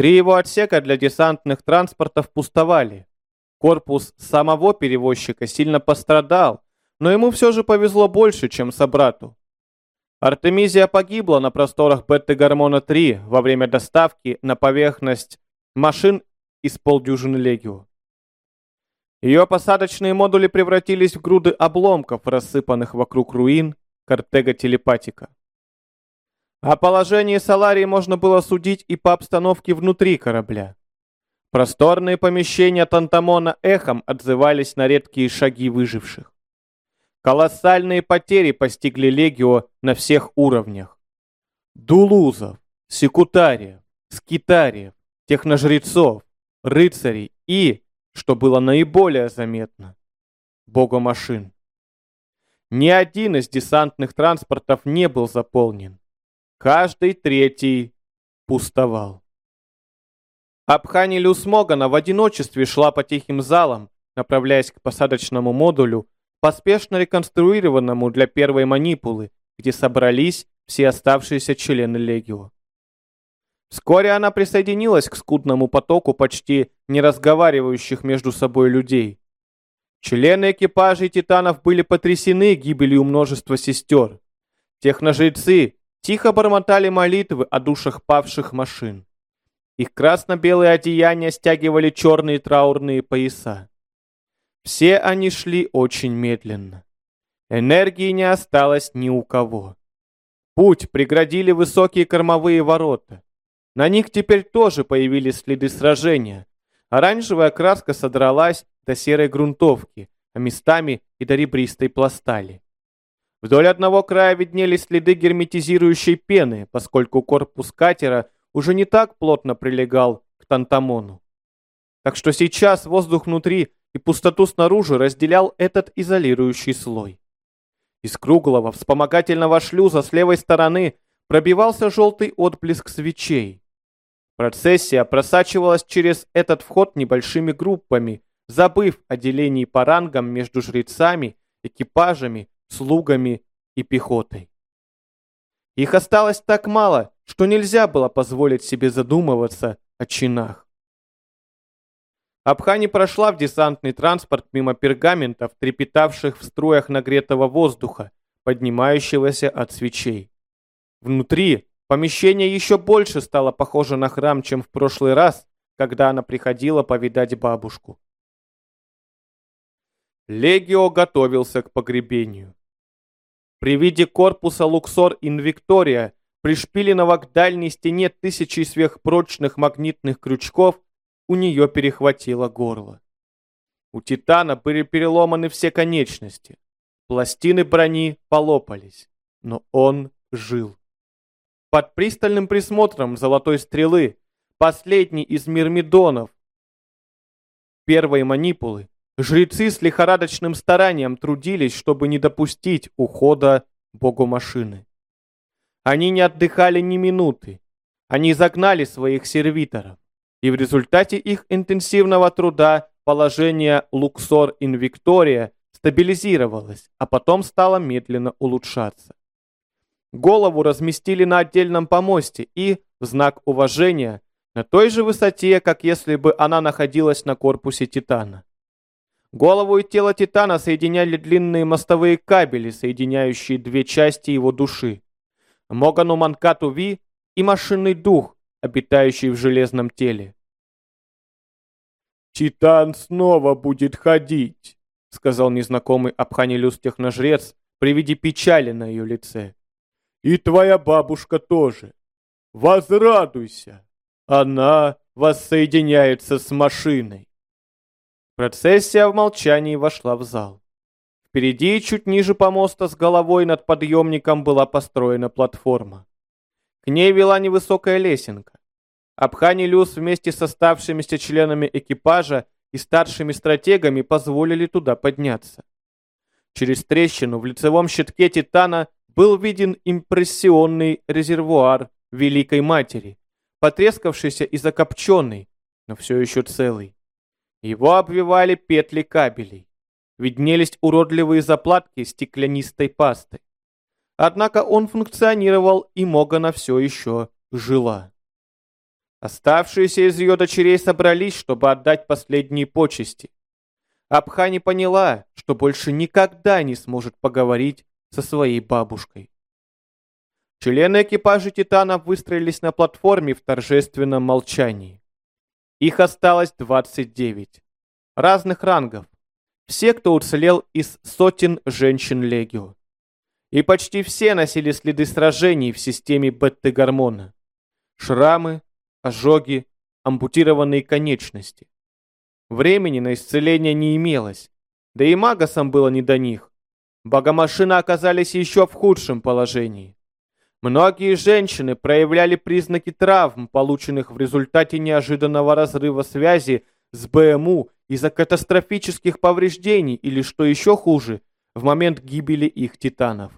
Три его отсека для десантных транспортов пустовали. Корпус самого перевозчика сильно пострадал, но ему все же повезло больше, чем собрату. Артемизия погибла на просторах Бетты-Гормона-3 во время доставки на поверхность машин из полдюжины Легио. Ее посадочные модули превратились в груды обломков, рассыпанных вокруг руин Кортега Телепатика. О положении Саларии можно было судить и по обстановке внутри корабля. Просторные помещения Тантамона эхом отзывались на редкие шаги выживших. Колоссальные потери постигли Легио на всех уровнях. Дулузов, секутариев, скитариев, техножрецов, рыцарей и, что было наиболее заметно, богомашин. Ни один из десантных транспортов не был заполнен. Каждый третий пустовал. Абхани Люсмогана в одиночестве шла по тихим залам, направляясь к посадочному модулю, поспешно реконструированному для первой манипулы, где собрались все оставшиеся члены Легио. Вскоре она присоединилась к скудному потоку почти не разговаривающих между собой людей. Члены экипажей титанов были потрясены гибелью множества сестер. Техножрецы тихо бормотали молитвы о душах павших машин. Их красно-белые одеяния стягивали черные траурные пояса. Все они шли очень медленно. Энергии не осталось ни у кого. Путь преградили высокие кормовые ворота. На них теперь тоже появились следы сражения. Оранжевая краска содралась до серой грунтовки, а местами и до ребристой пластали. Вдоль одного края виднелись следы герметизирующей пены, поскольку корпус катера уже не так плотно прилегал к Тантамону. Так что сейчас воздух внутри и пустоту снаружи разделял этот изолирующий слой. Из круглого вспомогательного шлюза с левой стороны пробивался желтый отблеск свечей. Процессия просачивалась через этот вход небольшими группами, забыв о делении по рангам между жрецами, экипажами, слугами и пехотой. Их осталось так мало, что нельзя было позволить себе задумываться о чинах. Абхани прошла в десантный транспорт мимо пергаментов, трепетавших в струях нагретого воздуха, поднимающегося от свечей. Внутри помещение еще больше стало похоже на храм, чем в прошлый раз, когда она приходила повидать бабушку. Легио готовился к погребению. При виде корпуса Луксор Инвиктория, пришпиленного к дальней стене тысячи сверхпрочных магнитных крючков, у нее перехватило горло. У Титана были переломаны все конечности. Пластины брони полопались, но он жил. Под пристальным присмотром Золотой Стрелы, последний из мирмидонов, первой манипулы, жрецы с лихорадочным старанием трудились, чтобы не допустить ухода богу машины. Они не отдыхали ни минуты. Они загнали своих сервиторов. И в результате их интенсивного труда положение Луксор Инвиктория стабилизировалось, а потом стало медленно улучшаться. Голову разместили на отдельном помосте и, в знак уважения, на той же высоте, как если бы она находилась на корпусе Титана. Голову и тело Титана соединяли длинные мостовые кабели, соединяющие две части его души. Могану Манкату Ви и машинный дух, обитающий в железном теле. «Титан снова будет ходить», — сказал незнакомый Абханилюс-техножрец при виде печали на ее лице. И твоя бабушка тоже. Возрадуйся. Она воссоединяется с машиной. Процессия в молчании вошла в зал. Впереди, чуть ниже помоста с головой над подъемником была построена платформа. К ней вела невысокая лесенка. Абхани Люс вместе с оставшимися членами экипажа и старшими стратегами позволили туда подняться. Через трещину в лицевом щитке Титана был виден импрессионный резервуар Великой Матери, потрескавшийся и закопченный, но все еще целый. Его обвивали петли кабелей. Виднелись уродливые заплатки стеклянистой пасты. Однако он функционировал, и Могана все еще жила. Оставшиеся из ее дочерей собрались, чтобы отдать последние почести. Абхани поняла, что больше никогда не сможет поговорить со своей бабушкой. Члены экипажа «Титанов» выстроились на платформе в торжественном молчании. Их осталось 29. Разных рангов. Все, кто уцелел из сотен женщин Легио. И почти все носили следы сражений в системе бетты-гормона. Шрамы, ожоги, ампутированные конечности. Времени на исцеление не имелось, да и магасам было не до них. Богомашины оказались еще в худшем положении. Многие женщины проявляли признаки травм, полученных в результате неожиданного разрыва связи с БМУ из-за катастрофических повреждений или, что еще хуже, в момент гибели их титанов.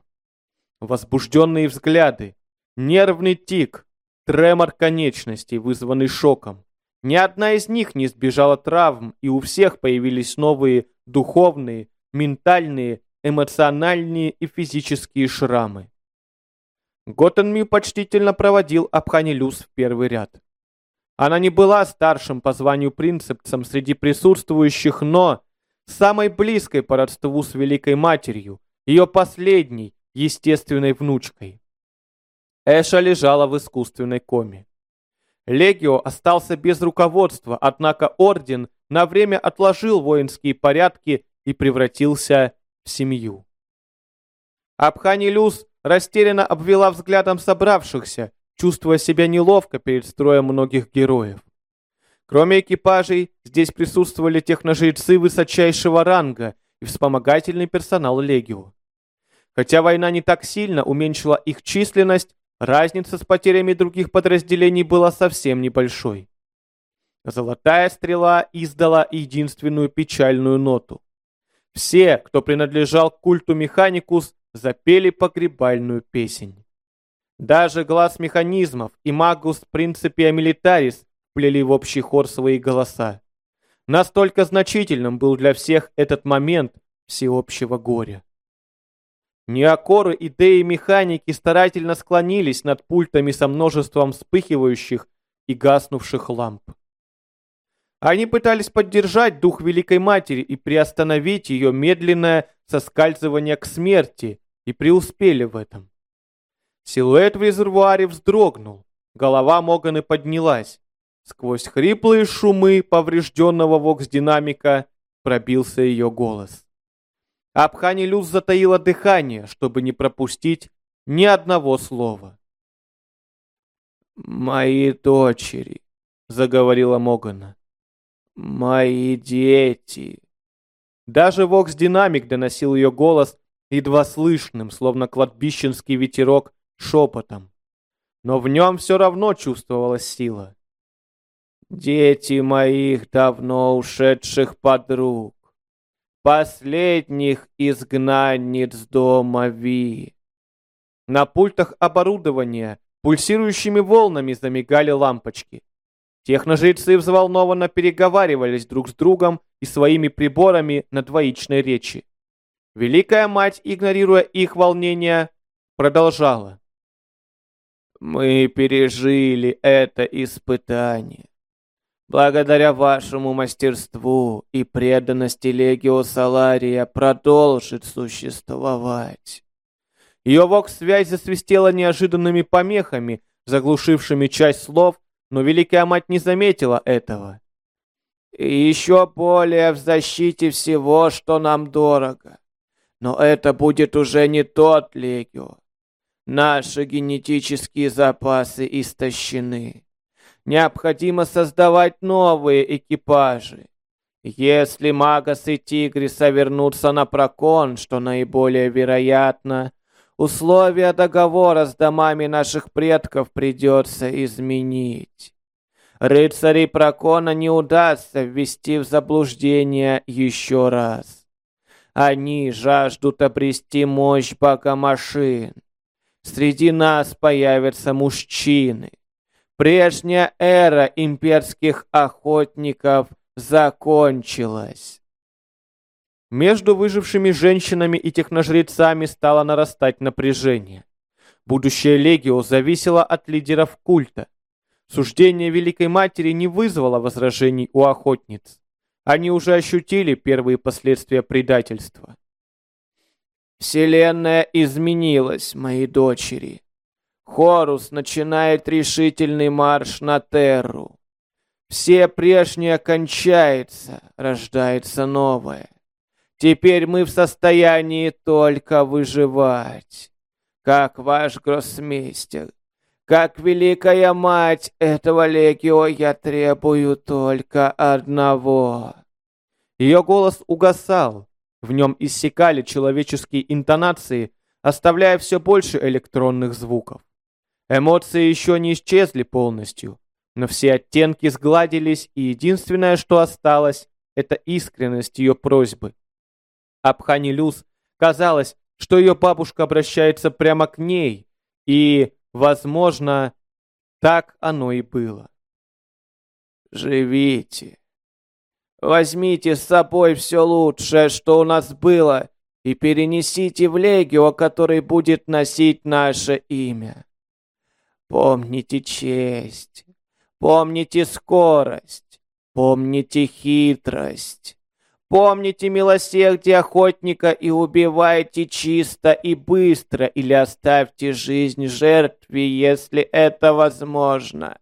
Возбужденные взгляды, нервный тик, тремор конечностей, вызванный шоком. Ни одна из них не избежала травм, и у всех появились новые духовные, ментальные, эмоциональные и физические шрамы. Готтенми почтительно проводил Абханилюс в первый ряд. Она не была старшим по званию принцепцем среди присутствующих, но самой близкой по родству с Великой Матерью, ее последней, естественной внучкой. Эша лежала в искусственной коме. Легио остался без руководства, однако орден на время отложил воинские порядки и превратился в семью. Абханилюс растерянно обвела взглядом собравшихся, чувствуя себя неловко перед строем многих героев. Кроме экипажей, здесь присутствовали техножрецы высочайшего ранга и вспомогательный персонал Легио. Хотя война не так сильно уменьшила их численность, разница с потерями других подразделений была совсем небольшой. Золотая стрела издала единственную печальную ноту. Все, кто принадлежал к культу Механикус, запели погребальную песнь. Даже глаз механизмов и магус принципия милитарис плели в общий хор свои голоса. Настолько значительным был для всех этот момент всеобщего горя. Неокоры и деи-механики старательно склонились над пультами со множеством вспыхивающих и гаснувших ламп. Они пытались поддержать дух Великой Матери и приостановить ее медленное соскальзывание к смерти, и преуспели в этом. Силуэт в резервуаре вздрогнул, голова Моганы поднялась. Сквозь хриплые шумы поврежденного вокс-динамика пробился ее голос. Абхани Люс затаила дыхание, чтобы не пропустить ни одного слова. «Мои дочери», — заговорила Могана, — «мои дети». Даже вокс-динамик доносил ее голос едва слышным, словно кладбищенский ветерок, шепотом. Но в нем все равно чувствовалась сила. «Дети моих давно ушедших подруг, последних изгнанниц дома Ви». На пультах оборудования пульсирующими волнами замигали лампочки. Техножрецы взволнованно переговаривались друг с другом и своими приборами на двоичной речи. Великая мать, игнорируя их волнения, продолжала. «Мы пережили это испытание. Благодаря вашему мастерству и преданности Легио Салария продолжит существовать». Ее вокс-связь засвистела неожиданными помехами, заглушившими часть слов, но Великая Мать не заметила этого. «И еще более в защите всего, что нам дорого. Но это будет уже не тот легион. Наши генетические запасы истощены. Необходимо создавать новые экипажи. Если Магас и Тигриса вернутся на Прокон, что наиболее вероятно, условия договора с домами наших предков придется изменить. Рыцарей Прокона не удастся ввести в заблуждение еще раз. Они жаждут обрести мощь бога машин. Среди нас появятся мужчины. Прежняя эра имперских охотников закончилась. Между выжившими женщинами и техножрецами стало нарастать напряжение. Будущее Легио зависело от лидеров культа. Суждение Великой Матери не вызвало возражений у охотниц. Они уже ощутили первые последствия предательства. Вселенная изменилась, мои дочери. Хорус начинает решительный марш на Терру. Все прежнее кончается, рождается новое. Теперь мы в состоянии только выживать. Как ваш гроссмейстер, как великая мать этого легио, я требую только одного. Ее голос угасал. В нем иссякали человеческие интонации, оставляя все больше электронных звуков. Эмоции еще не исчезли полностью, но все оттенки сгладились, и единственное, что осталось, это искренность ее просьбы. Абханилюс казалось, что ее бабушка обращается прямо к ней, и, возможно, так оно и было. «Живите. Возьмите с собой все лучшее, что у нас было, и перенесите в Легио, который будет носить наше имя. Помните честь, Помните скорость, помните хитрость, помните милосердие охотника и убивайте чисто и быстро или оставьте жизнь жертве, если это возможно.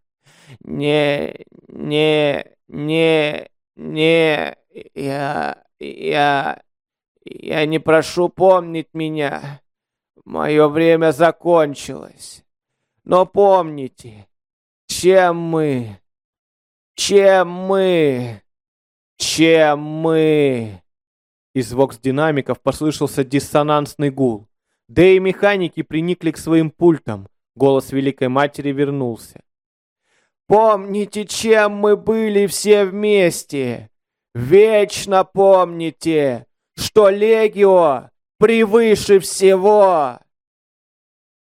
Не, не, не, не, я, я, я не прошу помнить меня. Мое время закончилось. Но помните, чем мы? Чем мы? Чем мы? Из вокс-динамиков послышался диссонансный гул. Да и механики приникли к своим пультам. Голос Великой Матери вернулся. Помните, чем мы были все вместе. Вечно помните, что Легио превыше всего.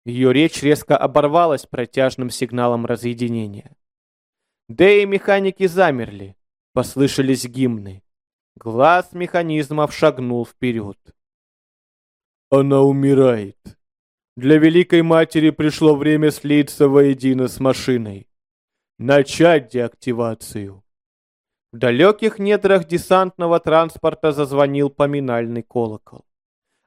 Ее речь резко оборвалась протяжным сигналом разъединения. Да и механики замерли, послышались гимны. Глаз механизмов шагнул вперед. Она умирает. Для Великой Матери пришло время слиться воедино с машиной. Начать деактивацию. В далеких недрах десантного транспорта зазвонил поминальный колокол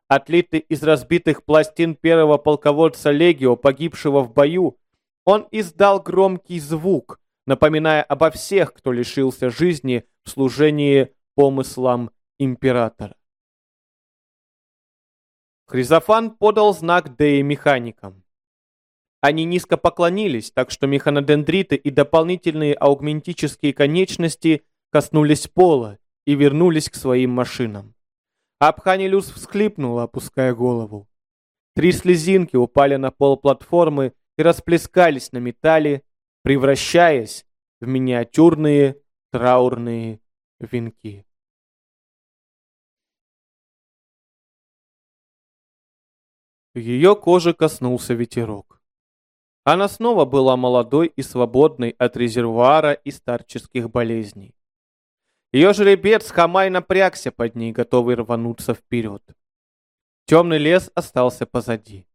отлитый из разбитых пластин первого полководца Легио, погибшего в бою, он издал громкий звук, напоминая обо всех, кто лишился жизни в служении помыслам императора. Хризофан подал знак Деи механикам. Они низко поклонились, так что механодендриты и дополнительные аугментические конечности коснулись пола и вернулись к своим машинам. Абханилюс всхлипнула, опуская голову. Три слезинки упали на пол платформы и расплескались на металле, превращаясь в миниатюрные траурные венки. Ее кожи коснулся ветерок. Она снова была молодой и свободной от резервуара и старческих болезней. Ее жеребец Хамай напрягся под ней, готовый рвануться вперед. Темный лес остался позади.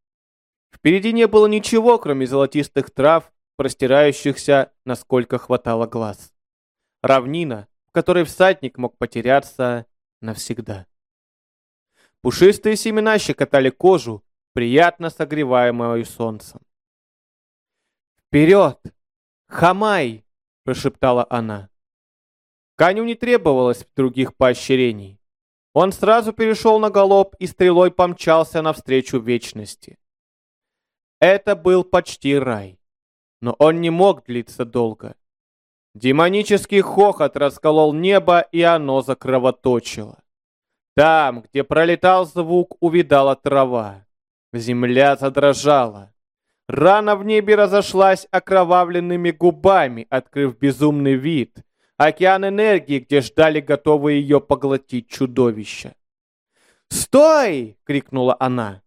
Впереди не было ничего, кроме золотистых трав, простирающихся, насколько хватало глаз. Равнина, в которой всадник мог потеряться навсегда. Пушистые семена щекотали кожу, приятно согреваемую солнцем. «Вперед! Хамай!» – прошептала она. Каню не требовалось других поощрений. Он сразу перешел на галоп и стрелой помчался навстречу вечности. Это был почти рай. Но он не мог длиться долго. Демонический хохот расколол небо, и оно закровоточило. Там, где пролетал звук, увидала трава. Земля задрожала. Рана в небе разошлась окровавленными губами, открыв безумный вид — океан энергии, где ждали готовые ее поглотить чудовища. «Стой!» — крикнула она.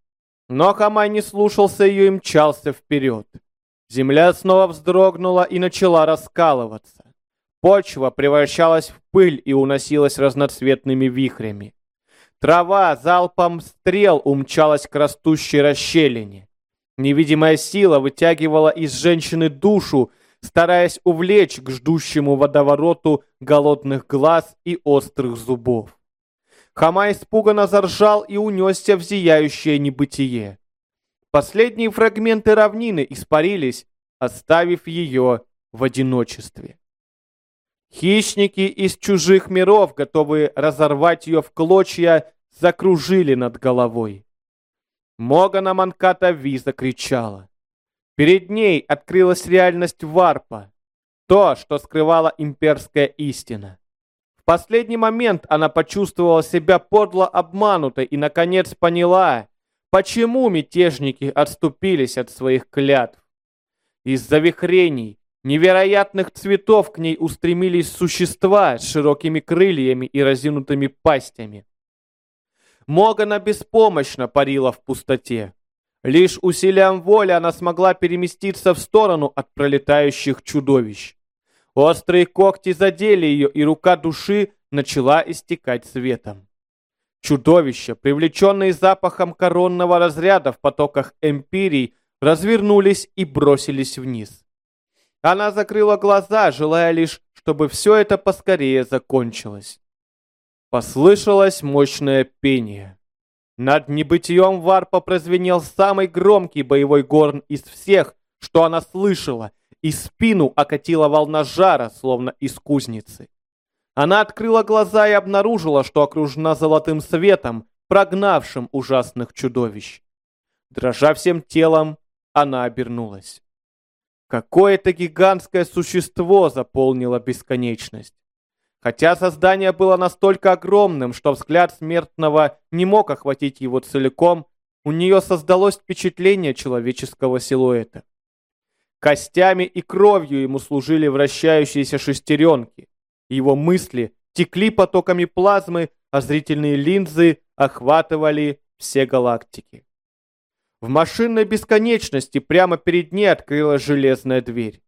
Но Хамай не слушался ее и мчался вперед. Земля снова вздрогнула и начала раскалываться. Почва превращалась в пыль и уносилась разноцветными вихрями. Трава залпом стрел умчалась к растущей расщелине. Невидимая сила вытягивала из женщины душу, стараясь увлечь к ждущему водовороту голодных глаз и острых зубов. Хама испуганно заржал и унесся в зияющее небытие. Последние фрагменты равнины испарились, оставив ее в одиночестве. Хищники из чужих миров, готовые разорвать ее в клочья, закружили над головой. Могана Манката Ви закричала. Перед ней открылась реальность варпа, то, что скрывала имперская истина. В последний момент она почувствовала себя подло обманутой и, наконец, поняла, почему мятежники отступились от своих клятв. Из-за вихрений, невероятных цветов к ней устремились существа с широкими крыльями и разинутыми пастями. Могана беспомощно парила в пустоте. Лишь усилием воли она смогла переместиться в сторону от пролетающих чудовищ. Острые когти задели ее, и рука души начала истекать светом. Чудовища, привлеченные запахом коронного разряда в потоках эмпирий, развернулись и бросились вниз. Она закрыла глаза, желая лишь, чтобы все это поскорее закончилось. Послышалось мощное пение. Над небытием варпа прозвенел самый громкий боевой горн из всех, что она слышала, и спину окатила волна жара, словно из кузницы. Она открыла глаза и обнаружила, что окружена золотым светом, прогнавшим ужасных чудовищ. Дрожа всем телом, она обернулась. Какое-то гигантское существо заполнило бесконечность. Хотя создание было настолько огромным, что взгляд смертного не мог охватить его целиком, у нее создалось впечатление человеческого силуэта. Костями и кровью ему служили вращающиеся шестеренки. Его мысли текли потоками плазмы, а зрительные линзы охватывали все галактики. В машинной бесконечности прямо перед ней открылась железная дверь.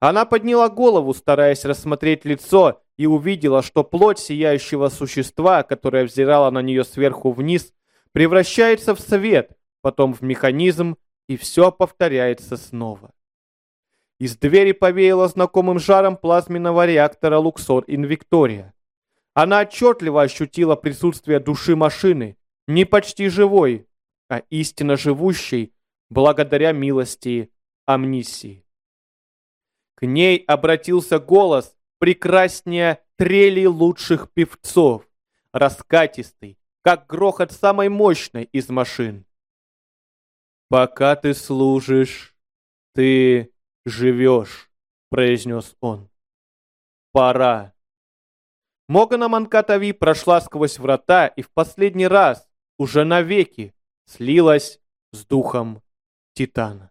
Она подняла голову, стараясь рассмотреть лицо, и увидела, что плоть сияющего существа, которое взирало на нее сверху вниз, превращается в свет, потом в механизм, и все повторяется снова. Из двери повеяло знакомым жаром плазменного реактора Luxor Invictoria. Она отчетливо ощутила присутствие души машины, не почти живой, а истинно живущей, благодаря милости амнисии. К ней обратился голос, прекраснее трели лучших певцов, раскатистый, как грохот самой мощной из машин. «Пока ты служишь, ты живешь», — произнес он. «Пора». Могана Манкатави прошла сквозь врата и в последний раз, уже навеки, слилась с духом Титана.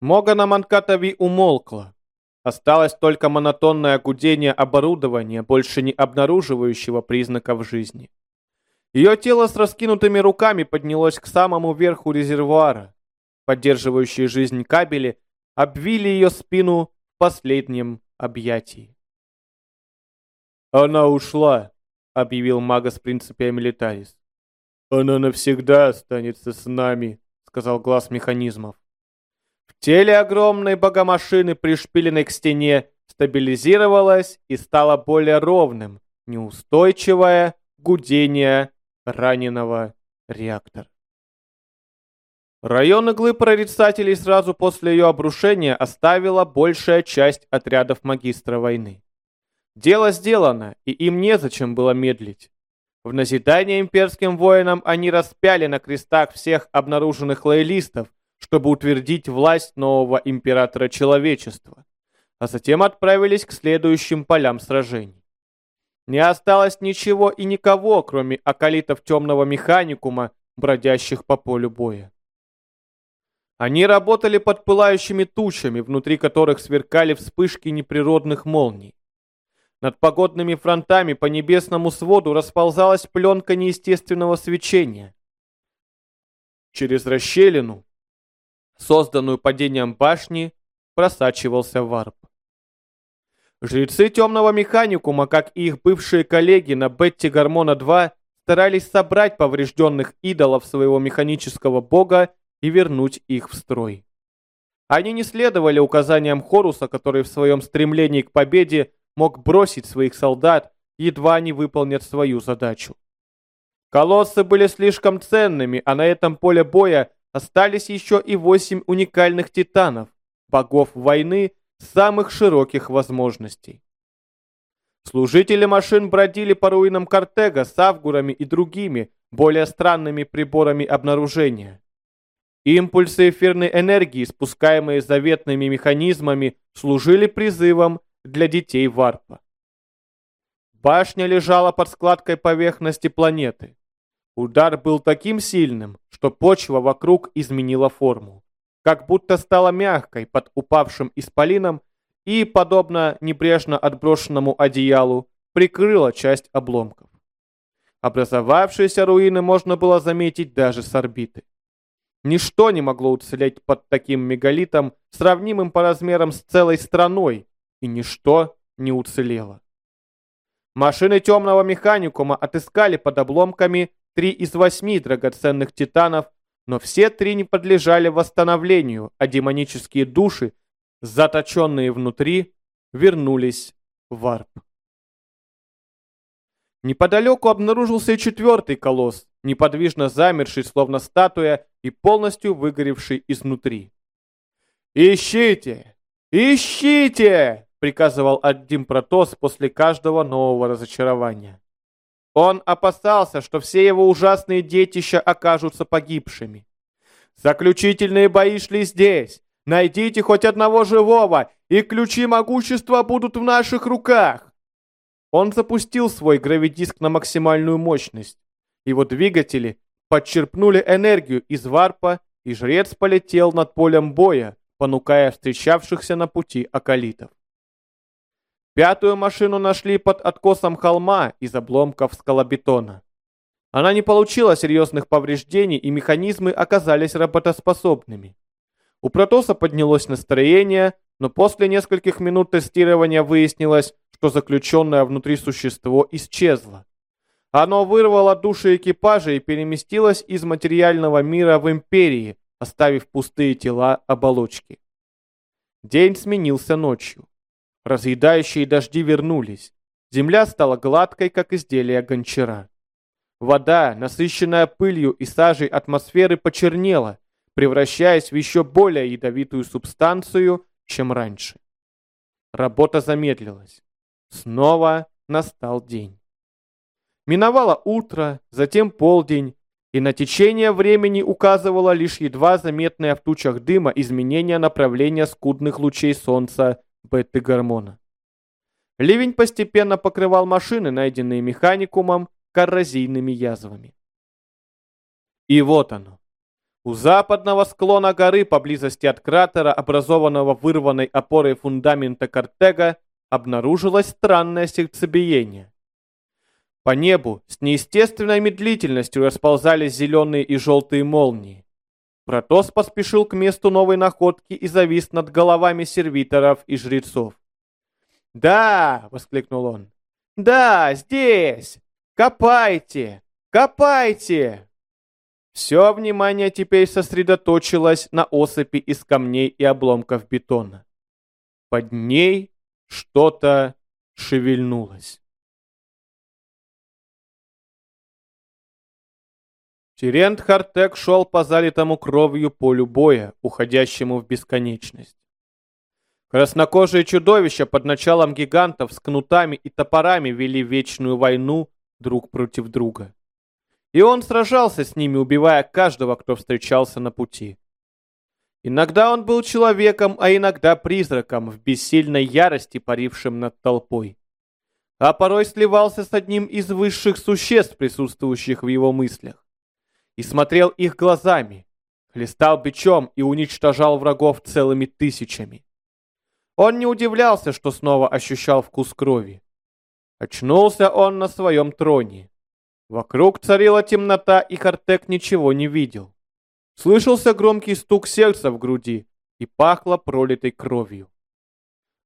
Могана Манкатави умолкла. Осталось только монотонное гудение оборудования, больше не обнаруживающего признаков жизни. Ее тело с раскинутыми руками поднялось к самому верху резервуара. Поддерживающие жизнь кабели обвили ее спину в последнем объятии. «Она ушла», — объявил Магас Принципия Милитарис. «Она навсегда останется с нами», — сказал глаз механизмов. В теле огромной богомашины, пришпиленной к стене, стабилизировалось и стало более ровным, неустойчивое гудение раненого реактора. Район иглы прорицателей сразу после ее обрушения оставила большая часть отрядов магистра войны. Дело сделано, и им незачем было медлить. В назидание имперским воинам они распяли на крестах всех обнаруженных лоялистов, чтобы утвердить власть нового императора человечества, а затем отправились к следующим полям сражений. Не осталось ничего и никого, кроме околитов темного механикума, бродящих по полю боя. Они работали под пылающими тучами, внутри которых сверкали вспышки неприродных молний. Над погодными фронтами по небесному своду расползалась пленка неестественного свечения. Через расщелину созданную падением башни, просачивался варп. Жрецы темного механикума, как и их бывшие коллеги на Бетти Гормона-2, старались собрать поврежденных идолов своего механического бога и вернуть их в строй. Они не следовали указаниям Хоруса, который в своем стремлении к победе мог бросить своих солдат, едва они выполнят свою задачу. Колоссы были слишком ценными, а на этом поле боя остались еще и восемь уникальных титанов, богов войны самых широких возможностей. Служители машин бродили по руинам Картега с авгурами и другими, более странными приборами обнаружения. Импульсы эфирной энергии, спускаемые заветными механизмами, служили призывом для детей Варпа. Башня лежала под складкой поверхности планеты. Удар был таким сильным, что почва вокруг изменила форму, как будто стала мягкой под упавшим исполином и, подобно небрежно отброшенному одеялу, прикрыла часть обломков. Образовавшиеся руины можно было заметить даже с орбиты. Ничто не могло уцелеть под таким мегалитом, сравнимым по размерам с целой страной, и ничто не уцелело. Машины темного механикума отыскали под обломками три из восьми драгоценных титанов, но все три не подлежали восстановлению, а демонические души, заточенные внутри, вернулись в арп. Неподалеку обнаружился и четвертый колосс, неподвижно замерший, словно статуя, и полностью выгоревший изнутри. «Ищите! Ищите!» — приказывал Аддим Протос после каждого нового разочарования. Он опасался, что все его ужасные детища окажутся погибшими. «Заключительные бои шли здесь! Найдите хоть одного живого, и ключи могущества будут в наших руках!» Он запустил свой гравидиск на максимальную мощность. Его двигатели подчерпнули энергию из варпа, и жрец полетел над полем боя, понукая встречавшихся на пути околитов. Пятую машину нашли под откосом холма из обломков скалобетона. Она не получила серьезных повреждений, и механизмы оказались работоспособными. У Протоса поднялось настроение, но после нескольких минут тестирования выяснилось, что заключенное внутри существо исчезло. Оно вырвало души экипажа и переместилось из материального мира в империи, оставив пустые тела оболочки. День сменился ночью. Разъедающие дожди вернулись. Земля стала гладкой, как изделие гончара. Вода, насыщенная пылью и сажей атмосферы, почернела, превращаясь в еще более ядовитую субстанцию, чем раньше. Работа замедлилась. Снова настал день. Миновало утро, затем полдень, и на течение времени указывало лишь едва заметное в тучах дыма изменение направления скудных лучей солнца бета-гормона. Ливень постепенно покрывал машины, найденные механикумом, коррозийными язвами. И вот оно. У западного склона горы, поблизости от кратера, образованного вырванной опорой фундамента Картега, обнаружилось странное сердцебиение. По небу с неестественной медлительностью расползались зеленые и желтые молнии. Протос поспешил к месту новой находки и завис над головами сервиторов и жрецов. «Да!» — воскликнул он. «Да, здесь! Копайте! Копайте!» Все внимание теперь сосредоточилось на осыпи из камней и обломков бетона. Под ней что-то шевельнулось. Терент Хартек шел по залитому кровью полю боя, уходящему в бесконечность. Краснокожие чудовища под началом гигантов с кнутами и топорами вели вечную войну друг против друга. И он сражался с ними, убивая каждого, кто встречался на пути. Иногда он был человеком, а иногда призраком, в бессильной ярости, парившим над толпой. А порой сливался с одним из высших существ, присутствующих в его мыслях и смотрел их глазами, хлестал бичом и уничтожал врагов целыми тысячами. Он не удивлялся, что снова ощущал вкус крови. Очнулся он на своем троне. Вокруг царила темнота, и Хартек ничего не видел. Слышался громкий стук сердца в груди и пахло пролитой кровью.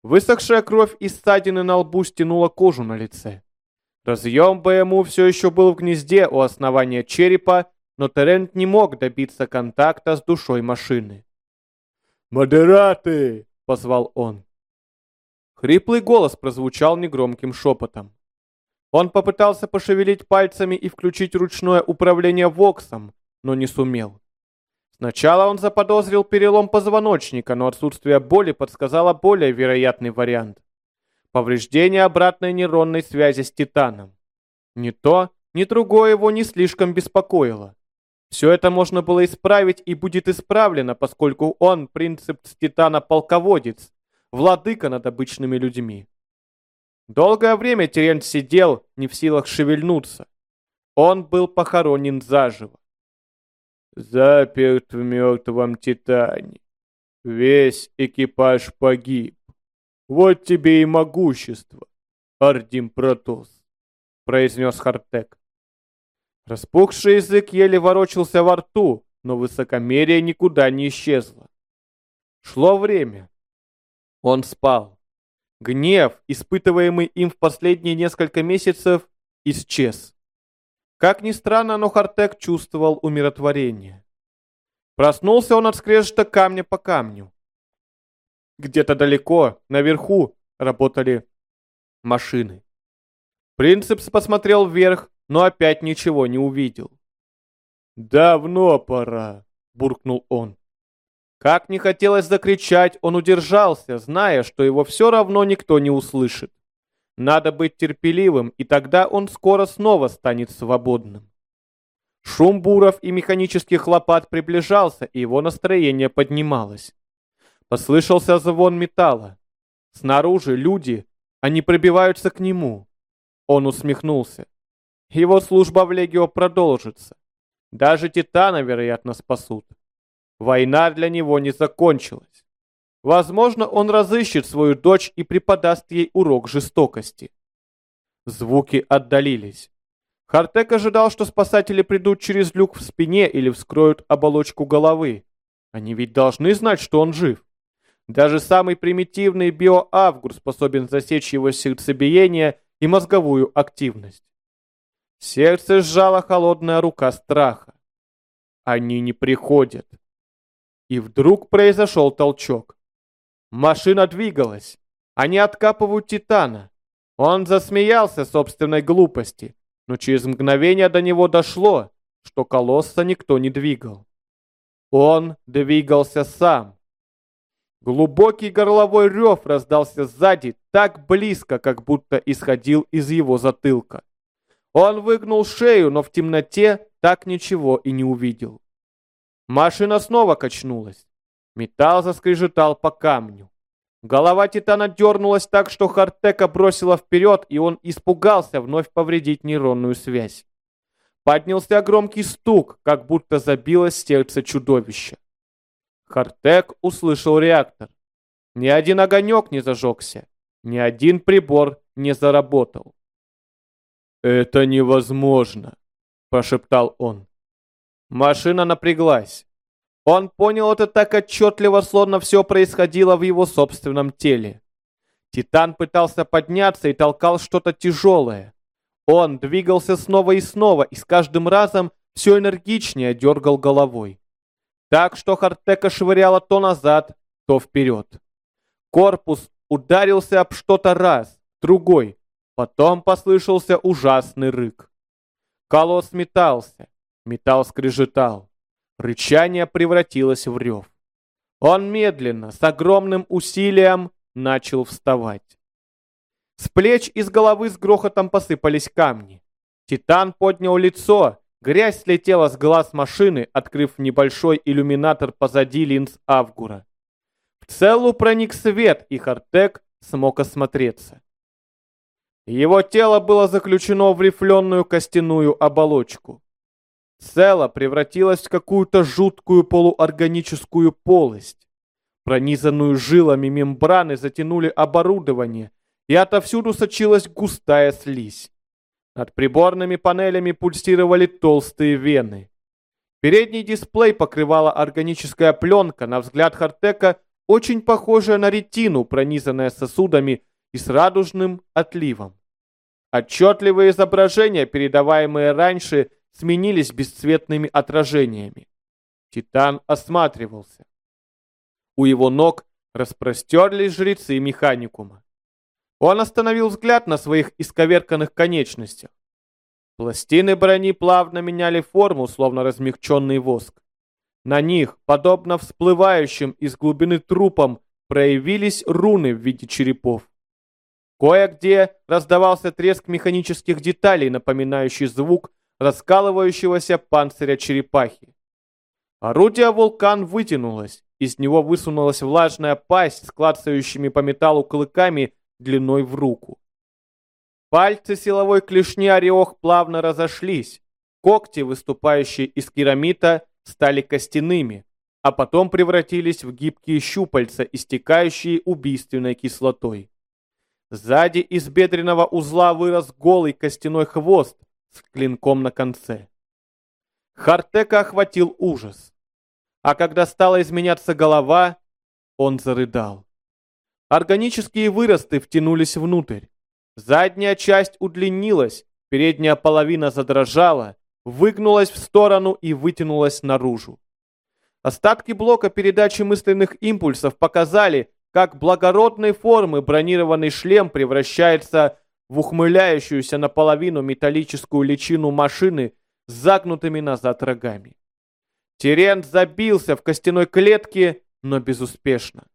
Высохшая кровь из ссадины на лбу стянула кожу на лице. Разъем БМУ все еще был в гнезде у основания черепа но Терент не мог добиться контакта с душой машины. «Модераты!» — позвал он. Хриплый голос прозвучал негромким шепотом. Он попытался пошевелить пальцами и включить ручное управление Воксом, но не сумел. Сначала он заподозрил перелом позвоночника, но отсутствие боли подсказало более вероятный вариант. Повреждение обратной нейронной связи с Титаном. Ни то, ни другое его не слишком беспокоило. Все это можно было исправить и будет исправлено, поскольку он, принцип Титана полководец, владыка над обычными людьми. Долгое время Терент сидел, не в силах шевельнуться. Он был похоронен заживо. Заперт в мертвом Титане. Весь экипаж погиб. Вот тебе и могущество, Ардим Протос, произнес Хартек. Распухший язык еле ворочался во рту, но высокомерие никуда не исчезло. Шло время. Он спал. Гнев, испытываемый им в последние несколько месяцев, исчез. Как ни странно, но Хартек чувствовал умиротворение. Проснулся он от скрежета камня по камню. Где-то далеко, наверху, работали машины. Принцепс посмотрел вверх но опять ничего не увидел. «Давно пора», — буркнул он. Как не хотелось закричать, он удержался, зная, что его все равно никто не услышит. Надо быть терпеливым, и тогда он скоро снова станет свободным. Шум буров и механических лопат приближался, и его настроение поднималось. Послышался звон металла. Снаружи люди, они пробиваются к нему. Он усмехнулся. Его служба в Легио продолжится. Даже Титана, вероятно, спасут. Война для него не закончилась. Возможно, он разыщет свою дочь и преподаст ей урок жестокости. Звуки отдалились. Хартек ожидал, что спасатели придут через люк в спине или вскроют оболочку головы. Они ведь должны знать, что он жив. Даже самый примитивный биоавгур способен засечь его сердцебиение и мозговую активность. Сердце сжала холодная рука страха. Они не приходят. И вдруг произошел толчок. Машина двигалась. Они откапывают Титана. Он засмеялся собственной глупости, но через мгновение до него дошло, что колосса никто не двигал. Он двигался сам. Глубокий горловой рев раздался сзади так близко, как будто исходил из его затылка. Он выгнул шею, но в темноте так ничего и не увидел. Машина снова качнулась. Металл заскрежетал по камню. Голова Титана дернулась так, что Хартека бросила вперед, и он испугался вновь повредить нейронную связь. Поднялся громкий стук, как будто забилось сердце чудовища. Хартек услышал реактор. Ни один огонек не зажегся, ни один прибор не заработал. «Это невозможно», — прошептал он. Машина напряглась. Он понял это так отчетливо, словно все происходило в его собственном теле. Титан пытался подняться и толкал что-то тяжелое. Он двигался снова и снова, и с каждым разом все энергичнее дергал головой. Так что Хартека швыряла то назад, то вперед. Корпус ударился об что-то раз, другой, Потом послышался ужасный рык. Колосс метался, металл скрежетал. Рычание превратилось в рев. Он медленно, с огромным усилием, начал вставать. С плеч и с головы с грохотом посыпались камни. Титан поднял лицо, грязь слетела с глаз машины, открыв небольшой иллюминатор позади линз Авгура. В целу проник свет, и Хартек смог осмотреться. Его тело было заключено в рифленую костяную оболочку. Цело превратилось в какую-то жуткую полуорганическую полость. Пронизанную жилами мембраны затянули оборудование, и отовсюду сочилась густая слизь. Над приборными панелями пульсировали толстые вены. Передний дисплей покрывала органическая пленка, на взгляд Хартека, очень похожая на ретину, пронизанная сосудами и с радужным отливом. Отчетливые изображения, передаваемые раньше, сменились бесцветными отражениями. Титан осматривался. У его ног распростерлись жрецы механикума. Он остановил взгляд на своих исковерканных конечностях. Пластины брони плавно меняли форму, словно размягченный воск. На них, подобно всплывающим из глубины трупам, проявились руны в виде черепов. Кое-где раздавался треск механических деталей, напоминающий звук раскалывающегося панциря черепахи. Орудие «Вулкан» вытянулось, из него высунулась влажная пасть с клацающими по металлу клыками длиной в руку. Пальцы силовой клешни Ореох плавно разошлись, когти, выступающие из керамита, стали костяными, а потом превратились в гибкие щупальца, истекающие убийственной кислотой. Сзади из бедренного узла вырос голый костяной хвост с клинком на конце. Хартека охватил ужас. А когда стала изменяться голова, он зарыдал. Органические выросты втянулись внутрь. Задняя часть удлинилась, передняя половина задрожала, выгнулась в сторону и вытянулась наружу. Остатки блока передачи мысленных импульсов показали, как благородной формы бронированный шлем превращается в ухмыляющуюся наполовину металлическую личину машины с загнутыми назад рогами. Терент забился в костяной клетке, но безуспешно.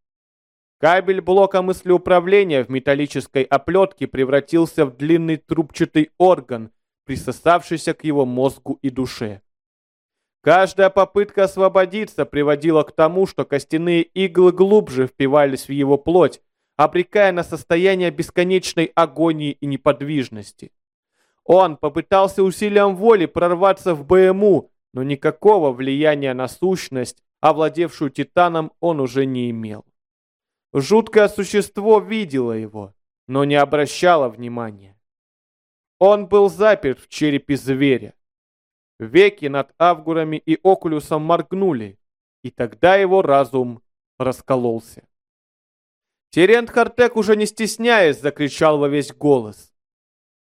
Кабель блока мыслеуправления в металлической оплетке превратился в длинный трубчатый орган, присосавшийся к его мозгу и душе. Каждая попытка освободиться приводила к тому, что костяные иглы глубже впивались в его плоть, обрекая на состояние бесконечной агонии и неподвижности. Он попытался усилием воли прорваться в БМУ, но никакого влияния на сущность, овладевшую Титаном, он уже не имел. Жуткое существо видело его, но не обращало внимания. Он был заперт в черепе зверя. Веки над Авгурами и Окулюсом моргнули, и тогда его разум раскололся. Терент Хартек, уже не стесняясь, закричал во весь голос.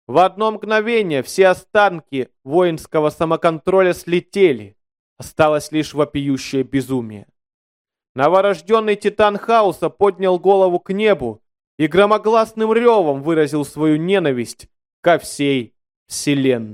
В одно мгновение все останки воинского самоконтроля слетели. Осталось лишь вопиющее безумие. Новорожденный Титан Хаоса поднял голову к небу и громогласным ревом выразил свою ненависть ко всей Вселенной.